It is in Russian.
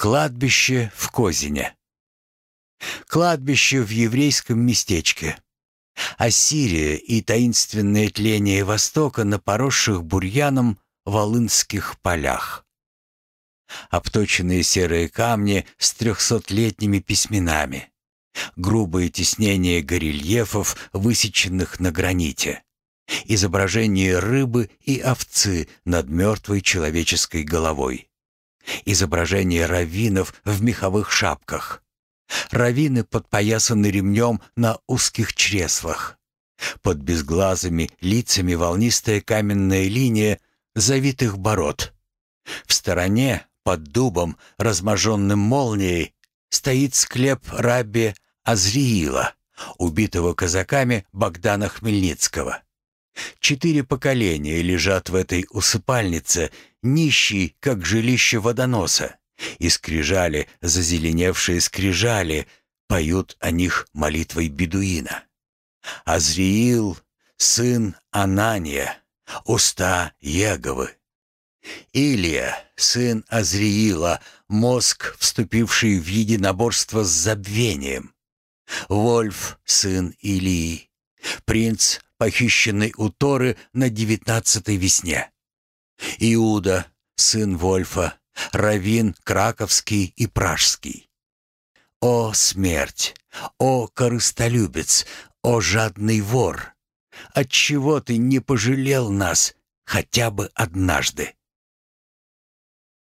Кладбище в Козине. Кладбище в еврейском местечке. Ассирия и таинственное тление Востока на поросших бурьяном волынских полях. Обточенные серые камни с трехсотлетними письменами. Грубое тиснение горельефов, высеченных на граните. Изображение рыбы и овцы над мертвой человеческой головой изображение раввинов в меховых шапках. Раввины подпоясаны ремнем на узких чреслах. Под безглазыми лицами волнистая каменная линия завитых бород. В стороне, под дубом, разможенным молнией, стоит склеп рабби Азриила, убитого казаками Богдана Хмельницкого. Четыре поколения лежат в этой усыпальнице, нищий, как жилище водоноса. И скрижали, зазеленевшие скрижали, поют о них молитвой бедуина. Азриил, сын Анания, уста Еговы. Илия, сын Азриила, мозг, вступивший в единоборство с забвением. Вольф, сын Илии, принц похищенный у Торы на девятнадцатой весне. Иуда, сын Вольфа, Равин Краковский и Пражский. О смерть! О корыстолюбец! О жадный вор! Отчего ты не пожалел нас хотя бы однажды?